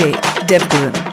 DJ Devguru.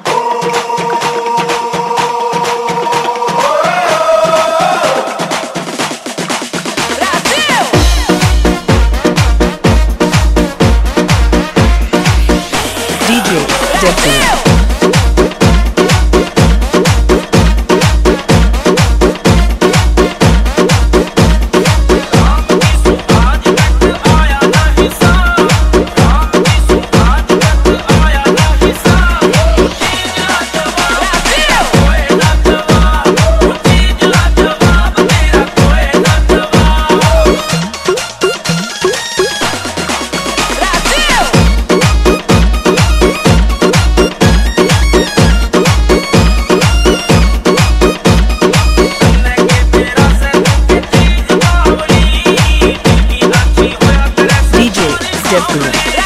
Thank.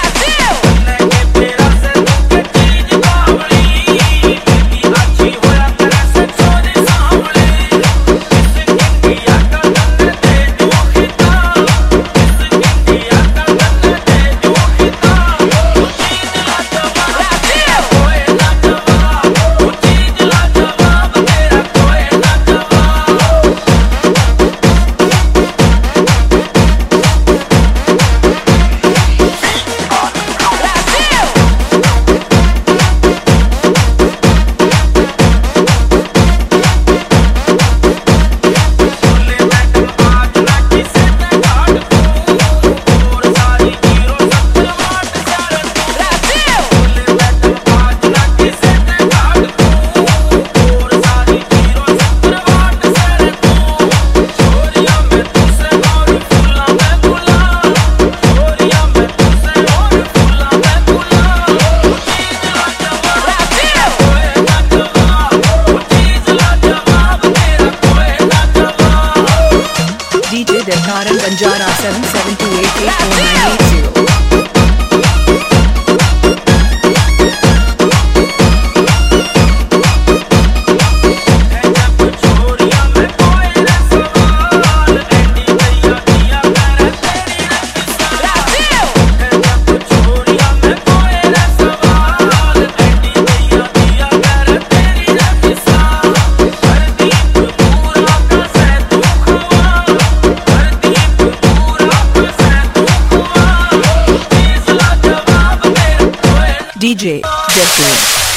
RN Banjara seven seven two eight eight four nine eight DJ Devguru.